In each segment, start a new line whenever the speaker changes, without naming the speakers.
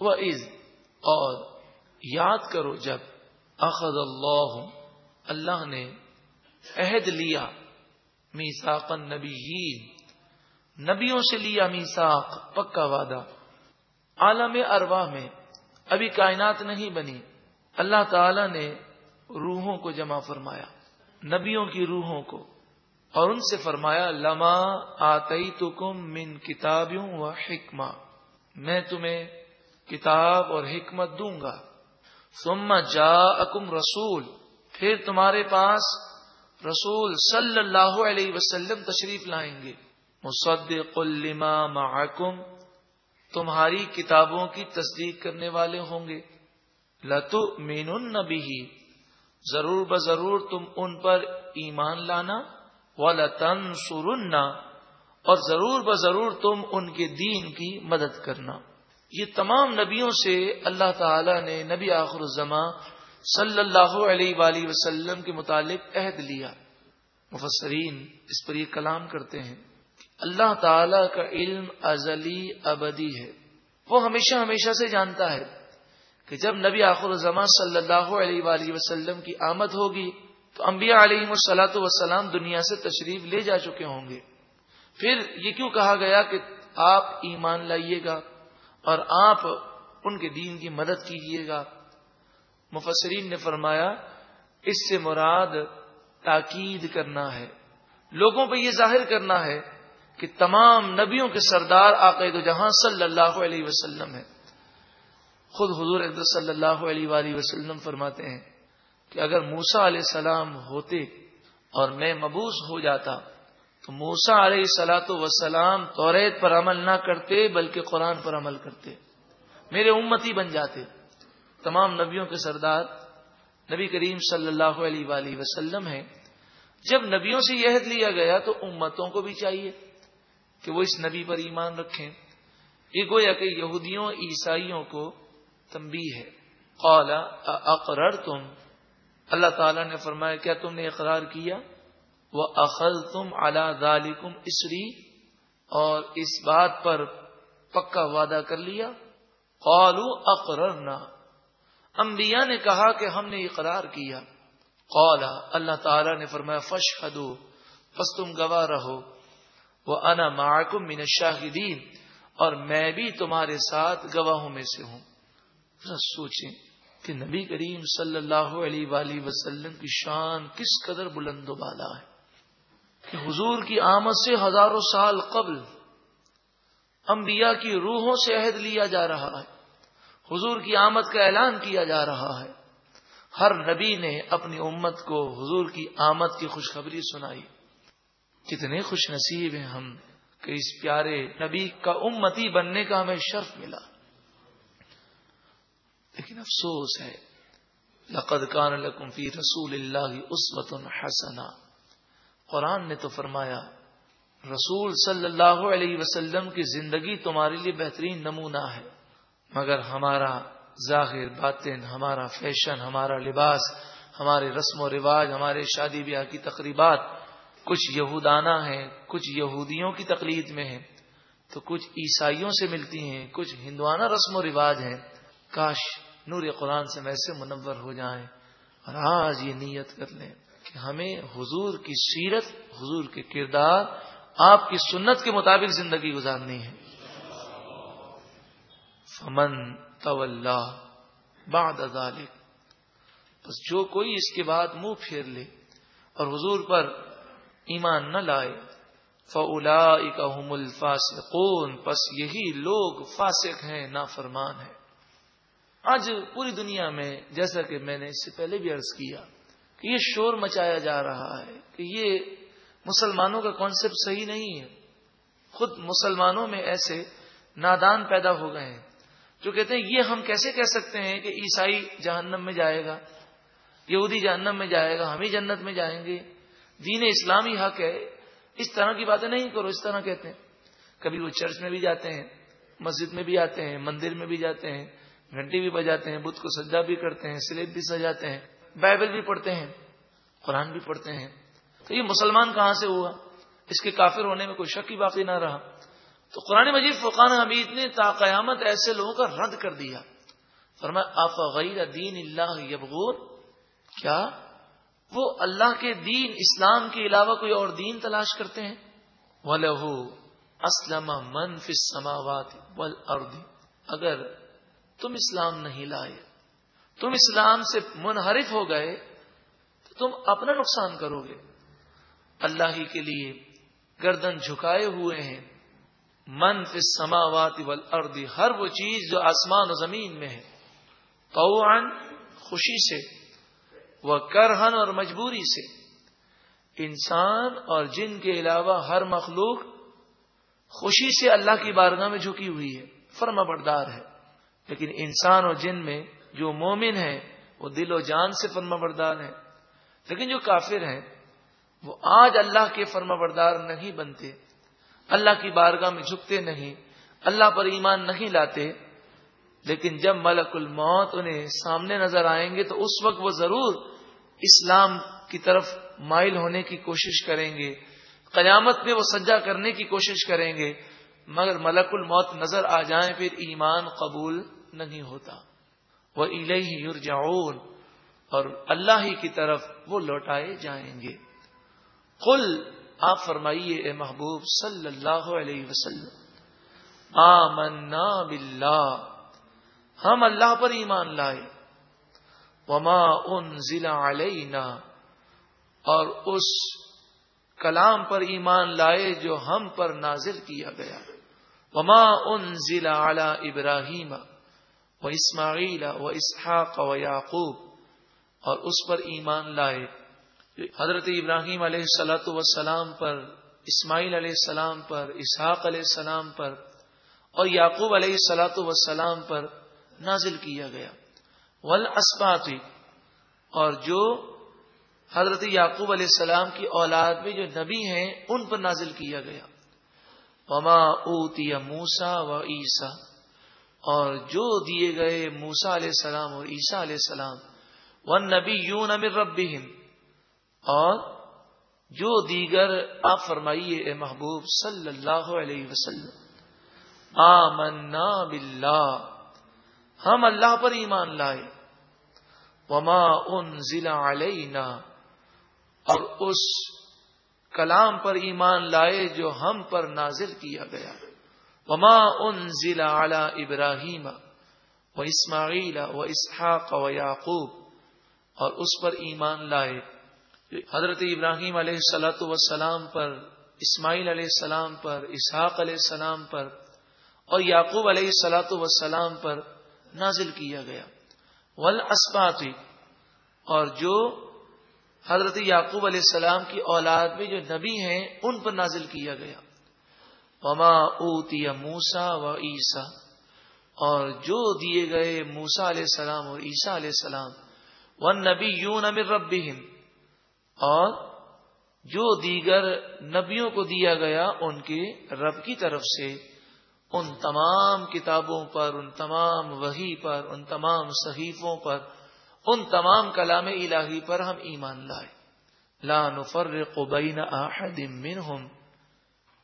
وہ عز اور یاد کرو جب اخذ اللہ اللہ نے عہد لیا میساق نبی نبیوں سے لیا میساق پکا وعدہ۔ عالم ارواح میں ابھی کائنات نہیں بنی۔ اللہ تعالی نے روحوں کو جمع فرمایا، نبیوں کی روحوں کو۔ اور ان سے فرمایا، لما آتی تو کم من کتابوں و حکمہ۔ میں تمہیں کتاب اور حکمت دوں گا۔ سما جا اکم رسول، پھر تمہارے پاس رسول صلی اللہ علیہ وسلم تشریف لائیں گے۔ مصدق لما معکم، تمہاری کتابوں کی تصدیق کرنے والے ہوں گے۔ لتو مین نبی ضرور ب ضرور تم ان پر ایمان لانا۔ و لطن اور ضرور ب ضرور تم ان کے دین کی مدد کرنا۔ یہ تمام نبیوں سے اللہ تعالی نے نبی آخر الزما صلی اللہ علیہ وآلہ وسلم کے متعلق عہد لیا۔ مفسرین اس پر یہ کلام کرتے ہیں، اللہ تعالی کا علم ازلی ابدی ہے۔ وہ ہمیشہ ہمیشہ سے جانتا ہے کہ جب نبی آخر الزما صلی اللہ علیہ وآلہ وسلم کی آمد ہوگی تو انبیاء علیہ السلاۃ وسلام دنیا سے تشریف لے جا چکے ہوں گے۔ پھر یہ کیوں کہا گیا کہ آپ ایمان لائیے گا؟ اور آپ ان کے دین کی مدد کیجیے گا۔ مفسرین نے فرمایا، اس سے مراد تاکید کرنا ہے۔ لوگوں پہ یہ ظاہر کرنا ہے کہ تمام نبیوں کے سردار عقید جہاں صلی اللہ علیہ وسلم ہے خود حضور صلی اللہ علیہ وآلہ وسلم فرماتے ہیں کہ اگر موسا علیہ السلام ہوتے اور میں مبوس ہو جاتا تو موسا علیہ سلاۃ وسلام توریت پر عمل نہ کرتے بلکہ قرآن پر عمل کرتے میرے امتی بن جاتے تمام نبیوں کے سردار نبی کریم صلی اللہ علیہ وآلہ وسلم ہیں جب نبیوں سے یہ عہد لیا گیا تو امتوں کو بھی چاہیے کہ وہ اس نبی پر ایمان رکھیں یہ گویا کہ یہودیوں عیسائیوں کو تمبی ہے قال اقرر تم اللہ تعالی نے فرمایا کیا تم نے اقرار کیا وہ اخل تم اللہ اسری اور اس بات پر پکا وعدہ کر لیا۔ قالو اقررنا انبیاء نے کہا کہ ہم نے اقرار کیا۔ قالا اللہ تعالی نے فرمایا فش پس تم گواہ رہو۔ وہ انا معکم من الشاہدین اور میں بھی تمہارے ساتھ گواہوں میں سے ہوں۔ سوچیں کہ نبی کریم صلی اللہ علیہ وآلہ وسلم کی شان کس قدر بلند و بالا ہے۔ کہ حضور کی آمد سے ہزاروں سال قبل انبیاء کی روحوں سے عہد لیا جا رہا ہے۔ حضور کی آمد کا اعلان کیا جا رہا ہے۔ ہر نبی نے اپنی امت کو حضور کی آمد کی خوشخبری سنائی۔ کتنے خوش نصیب ہیں ہم کہ اس پیارے نبی کا امتی بننے کا ہمیں شرف ملا۔ لیکن افسوس ہے، لقد کان لکم فی رسول اللہ اسوت حسنا قرآن نے تو فرمایا، رسول صلی اللہ علیہ وسلم کی زندگی تمہارے لیے بہترین نمونہ ہے، مگر ہمارا ظاہر باطن، ہمارا فیشن، ہمارا لباس، ہمارے رسم و رواج، ہمارے شادی بیاہ کی تقریبات کچھ یہودانہ ہیں، کچھ یہودیوں کی تقلید میں ہیں۔ تو کچھ عیسائیوں سے ملتی ہیں، کچھ ہندوانہ رسم و رواج ہیں۔ کاش نور قرآن سے ویسے منور ہو جائیں اور آج یہ نیت کر لیں۔ کہ ہمیں حضور کی سیرت، حضور کے کردار، آپ کی سنت کے مطابق زندگی گزارنی ہے۔ فمن بعد ذلك بس جو کوئی اس کے بعد منہ پھیر لے اور حضور پر ایمان نہ لائے فلا اکم الفاسقون۔ پس یہی لوگ فاسق ہیں نا فرمان ہے آج پوری دنیا میں، جیسا کہ میں نے اس سے پہلے بھی عرض کیا کہ یہ شور مچایا جا رہا ہے، کہ یہ مسلمانوں کا کانسیپٹ صحیح نہیں ہے۔ خود مسلمانوں میں ایسے نادان پیدا ہو گئے ہیں۔ جو کہتے ہیں، یہ ہم کیسے کہہ سکتے ہیں کہ عیسائی جہنم میں جائے گا؟ یہودی جہنم میں جائے گا، ہم ہی جنت میں جائیں گے۔ دین اسلامی حق ہے۔ اس طرح کی باتیں نہیں کرو، اس طرح کہتے ہیں۔ کبھی وہ چرچ میں بھی جاتے ہیں، مسجد میں بھی آتے ہیں، مندر میں بھی جاتے ہیں، گھنٹی بھی بجاتے ہیں، بدھ کو سجا بھی کرتے ہیں، سلیب بھی سجاتے ہیں۔ بائبل بھی پڑھتے ہیں، قرآن بھی پڑھتے ہیں۔ تو یہ مسلمان کہاں سے ہوا؟ اس کے کافر ہونے میں کوئی شک ہی باقی نہ رہا۔ تو قرآن مجید فقان حمید نے تا قیامت ایسے لوگوں کا رد کر دیا۔ فرمایا آپ غیر دین اللہ یبغور کیا وہ اللہ کے دین اسلام کے علاوہ کوئی اور دین تلاش کرتے ہیں؟ وہ اسلم من سماوات اگر تم اسلام نہیں لائے تم اسلام سے منحرف ہو گئے تو تم اپنا نقصان کرو گے۔ اللہ ہی کے لیے گردن جھکائے ہوئے ہیں۔ من فی سماوات والارض، ہر وہ چیز جو آسمان و زمین میں ہے۔ قوان خوشی سے۔ وہ کرہن اور مجبوری سے۔ انسان اور جن کے علاوہ ہر مخلوق خوشی سے اللہ کی بارگاہ میں جھکی ہوئی ہے۔ فرما بردار ہے۔ لیکن انسان اور جن میں جو مومن ہے وہ دل و جان سے فرما بردار ہے لیکن جو کافر ہیں، وہ آج اللہ کے فرما بردار نہیں بنتے۔ اللہ کی بارگاہ میں جھکتے نہیں، اللہ پر ایمان نہیں لاتے۔ لیکن جب ملک الموت انہیں سامنے نظر آئیں گے، تو اس وقت وہ ضرور اسلام کی طرف مائل ہونے کی کوشش کریں گے۔ قیامت میں وہ سجا کرنے کی کوشش کریں گے۔ مگر ملک الموت نظر آ جائیں، پھر ایمان قبول نہیں ہوتا۔ وہ یرجعون اور اللہ ہی کی طرف وہ لوٹائے جائیں گے۔ قل، آپ فرمائیے، اے محبوب، صلی اللہ علیہ وسلم، آمنا باللہ، ہم اللہ پر ایمان لائے۔ وما ان ضلع علینا اور اس کلام پر ایمان لائے جو ہم پر نازل کیا گیا۔ وما ان ضلع ابراہیم و اسماعیل و اسحاق و یعقوب اور اس پر ایمان لائے۔ حضرت ابراہیم علیہ السلاۃ وسلام پر، اسماعیل علیہ السلام پر، اسحاق علیہ السلام پر اور یعقوب علیہ السلاۃ وسلام پر نازل کیا گیا۔ ول اور جو حضرت یعقوب علیہ السلام کی اولاد میں جو نبی ہیں، ان پر نازل کیا گیا۔ وما اوتی موسا و عیسا اور جو دیے گئے موسا علیہ السلام اور عیسیٰ علیہ السلام ون نبی یون امر رب اور جو دیگر، آپ فرمائیے، اے محبوب، صلی اللہ علیہ وسلم۔ آمنا باللہ۔ ہم اللہ پر ایمان لائے۔ وما ان ضلع علینا اور اس کلام پر ایمان لائے جو ہم پر نازل کیا گیا۔ وما ان ضلع اعلی ابراہیم و اسماعیل و اسحاق و یعقوب اور اس پر ایمان لائے۔ حضرت ابراہیم علیہ السلاۃ وسلام پر، اسماعیل علیہ السلام پر، اسحاق علیہ السلام پر اور یعقوب علیہ السلاۃ وسلام پر نازل کیا گیا۔ ول اور جو حضرت یعقوب علیہ السلام کی اولاد میں جو نبی ہیں، ان پر نازل کیا گیا۔ وما اوتی موسا و عیسا اور جو دیے گئے موسا علیہ السلام اور عیسیٰ علیہ السلام ون نبی یون امر رب اور جو دیگر نبیوں کو دیا گیا ان کے رب کی طرف سے، ان تمام کتابوں پر، ان تمام وہی پر، ان تمام صحیفوں پر، ان تمام کلام الہی پر ہم ایمان لائے۔ لا نفرق بین احد منہم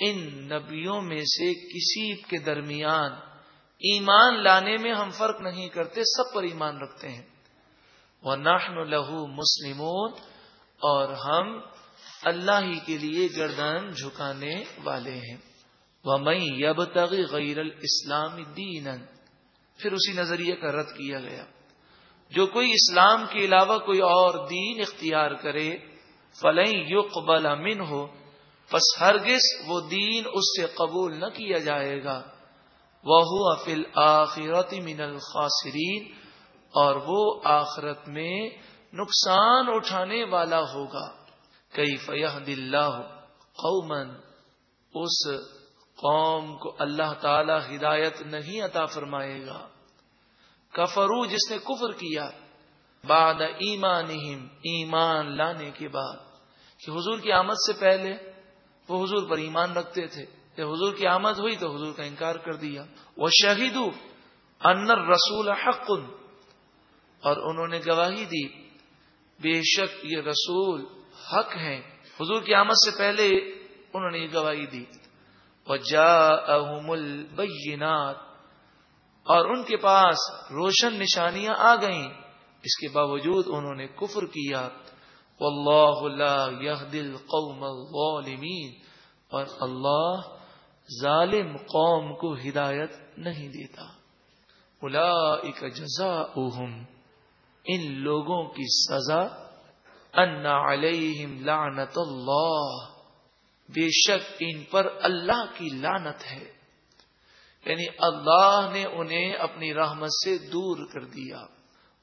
ان نبیوں میں سے کسی کے درمیان ایمان لانے میں ہم فرق نہیں کرتے، سب پر ایمان رکھتے ہیں۔ وہ ناشن لہو مسلمون، اور ہم اللہ ہی کے لیے گردن جھکانے والے ہیں۔ وہ میں یب غیر الاسلام دین پھر اسی نظریے کا رد کیا گیا۔ جو کوئی اسلام کے علاوہ کوئی اور دین اختیار کرے فلیں یقبل امن ہو پس ہرگز وہ دین اس سے قبول نہ کیا جائے گا۔ وہ فل آخرت من الخاصرین اور وہ آخرت میں نقصان اٹھانے والا ہوگا۔ کئی فیح دلہ قومن اس قوم کو اللہ تعالی ہدایت نہیں عطا فرمائے گا۔ کفرو جس نے کفر کیا بعد ایمان ایمان لانے کے بعد۔ کہ حضور کی آمد سے پہلے وہ حضور پر ایمان رکھتے تھے۔ جب حضور کی آمد ہوئی تو حضور کا انکار کر دیا۔ وہ شہید انر رسول حق۔ اور انہوں نے گواہی دی، بے شک یہ رسول حق ہیں۔ حضور کی آمد سے پہلے انہوں نے یہ گواہی دی۔ وجاءهم البینات اور ان کے پاس روشن نشانیاں آ گئیں۔ اس کے باوجود انہوں نے کفر کیا۔ واللہ لا يهدي القوم الظالمین اور اللہ ظالم قوم کو ہدایت نہیں دیتا۔ اولئک جزاؤہم، ان لوگوں کی سزا، ان علیہم لعنت اللہ۔ بے شک ان پر اللہ کی لانت ہے۔ یعنی اللہ نے انہیں اپنی رحمت سے دور کر دیا۔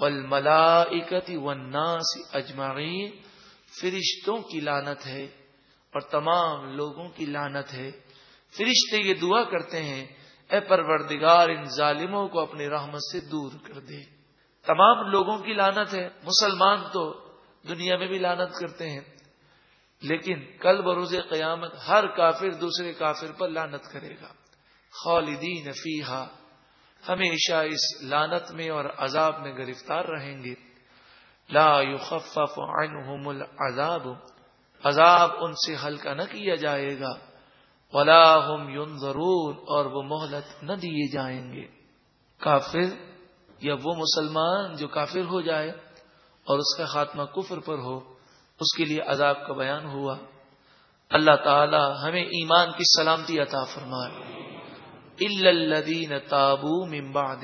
والملائکت والناس اجمعین، فرشتوں کی لانت ہے اور تمام لوگوں کی لانت ہے۔ فرشتے یہ دعا کرتے ہیں، اے پروردگار، ان ظالموں کو اپنی رحمت سے دور کر دے۔ تمام لوگوں کی لانت ہے، مسلمان تو دنیا میں بھی لانت کرتے ہیں۔ لیکن کل بروز قیامت ہر کافر دوسرے کافر پر لانت کرے گا۔ خالدین فیحا ہمیشہ اس لانت میں اور عذاب میں گرفتار رہیں گے۔ لا يخفف عنهم العذاب۔ عذاب ان سے ہلکا نہ کیا جائے گا۔ ولا هم ينظرون اور وہ مہلت نہ دیے جائیں گے۔ کافر یا وہ مسلمان جو کافر ہو جائے اور اس کا خاتمہ کفر پر ہو، اس کے لیے عذاب کا بیان ہوا۔ اللہ تعالی ہمیں ایمان کی سلامتی عطا فرمائے۔ الدین تابو ممبا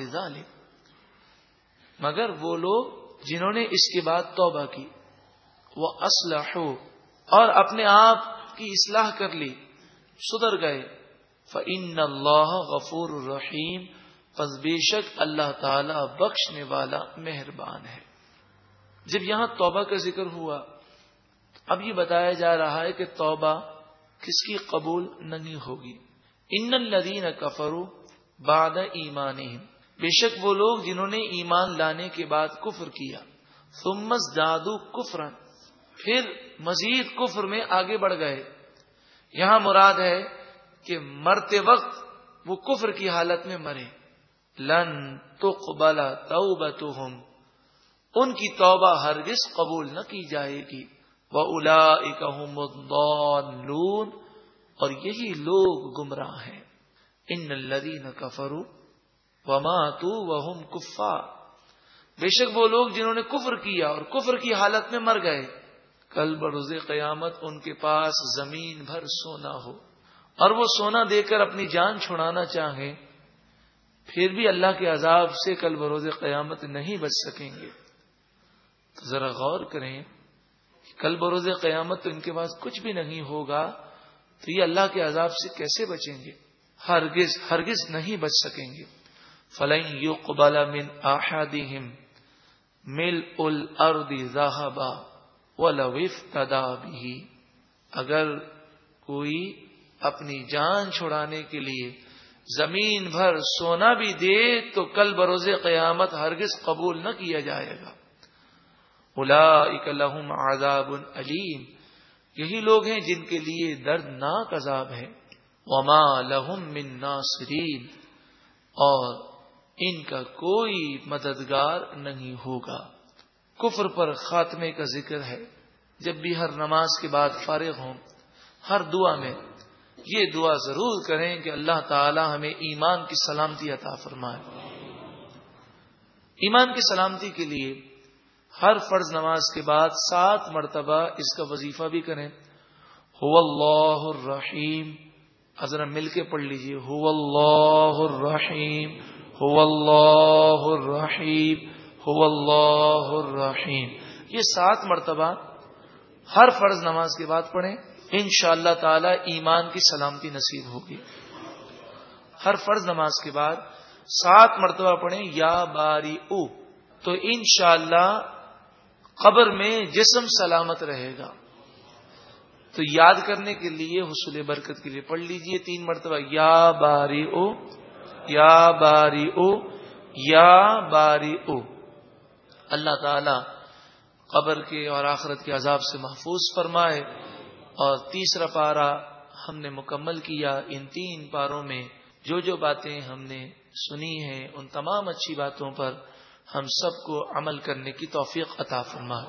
مگر وہ لوگ جنہوں نے اس کے بعد توبہ کی، وہ اسلح اور اپنے آپ کی اصلاح کر لی، سدھر گئے۔ فن اللہ غفور الرحیم پس بے شک اللہ تعالی بخشنے والا مہربان ہے۔ جب یہاں توبہ کا ذکر ہوا، اب یہ بتایا جا رہا ہے کہ توبہ کس کی قبول نہیں ہوگی۔ ان الدین کفرو باد ایمان بے شک وہ لوگ جنہوں نے ایمان لانے کے بعد کفر کیا سمس دادو کفرن پھر مزید کفر میں آگے بڑھ گئے۔ یہاں مراد ہے کہ مرتے وقت وہ کفر کی حالت میں مرے۔ لن تقبل توبتهم ان کی توبہ ہرگز قبول نہ کی جائے گی۔ وہ الا اور یہی لوگ گمراہ ہیں۔ ان الذين كفروا وماتوا وهم كفار بے شک وہ لوگ جنہوں نے کفر کیا اور کفر کی حالت میں مر گئے۔ کل بروز قیامت ان کے پاس زمین بھر سونا ہو اور وہ سونا دے کر اپنی جان چھڑانا چاہیں، پھر بھی اللہ کے عذاب سے کل بروز قیامت نہیں بچ سکیں گے۔ تو ذرا غور کریں کہ کل بروز قیامت تو ان کے پاس کچھ بھی نہیں ہوگا۔ تو یہ اللہ کے عذاب سے کیسے بچیں گے؟ ہرگز ہرگز نہیں بچ سکیں گے۔ فلن یو قبالا من آحادیم مل ال ذاہبا و لوف اگر کوئی اپنی جان چھڑانے کے لیے زمین بھر سونا بھی دے تو کل بروز قیامت ہرگز قبول نہ کیا جائے گا۔ الا لہم عذاب علیم یہی لوگ ہیں جن کے لیے دردناک عذاب ہے۔ وما لہم من ناصرین اور ان کا کوئی مددگار نہیں ہوگا۔ کفر پر خاتمے کا ذکر ہے۔ جب بھی ہر نماز کے بعد فارغ ہوں، ہر دعا میں یہ دعا ضرور کریں کہ اللہ تعالی ہمیں ایمان کی سلامتی عطا فرمائے۔ ایمان کی سلامتی کے لیے ہر فرض نماز کے بعد سات مرتبہ اس کا وظیفہ بھی کریں۔ ہو اللہ الرحیم حضرت مل کے پڑھ لیجیے ہو اللہ الرحیم ہو اللہ الرحیم ہو اللہ الرحیم یہ سات مرتبہ ہر فرض نماز کے بعد پڑھیں۔ ان شاء اللہ تعالی ایمان کی سلامتی نصیب ہوگی۔ ہر فرض نماز کے بعد سات مرتبہ پڑھیں۔ یا باری او تو انشاءاللہ قبر میں جسم سلامت رہے گا۔ تو یاد کرنے کے لیے حصول برکت کے لیے پڑھ لیجیے تین مرتبہ۔ یا باری او یا باری او یا باری او اللہ تعالی قبر کے اور آخرت کے عذاب سے محفوظ فرمائے۔ اور تیسرا پارا ہم نے مکمل کیا۔ ان تین پاروں میں جو جو باتیں ہم نے سنی ہیں، ان تمام اچھی باتوں پر ہم سب کو عمل کرنے کی توفیق عطا فرما۔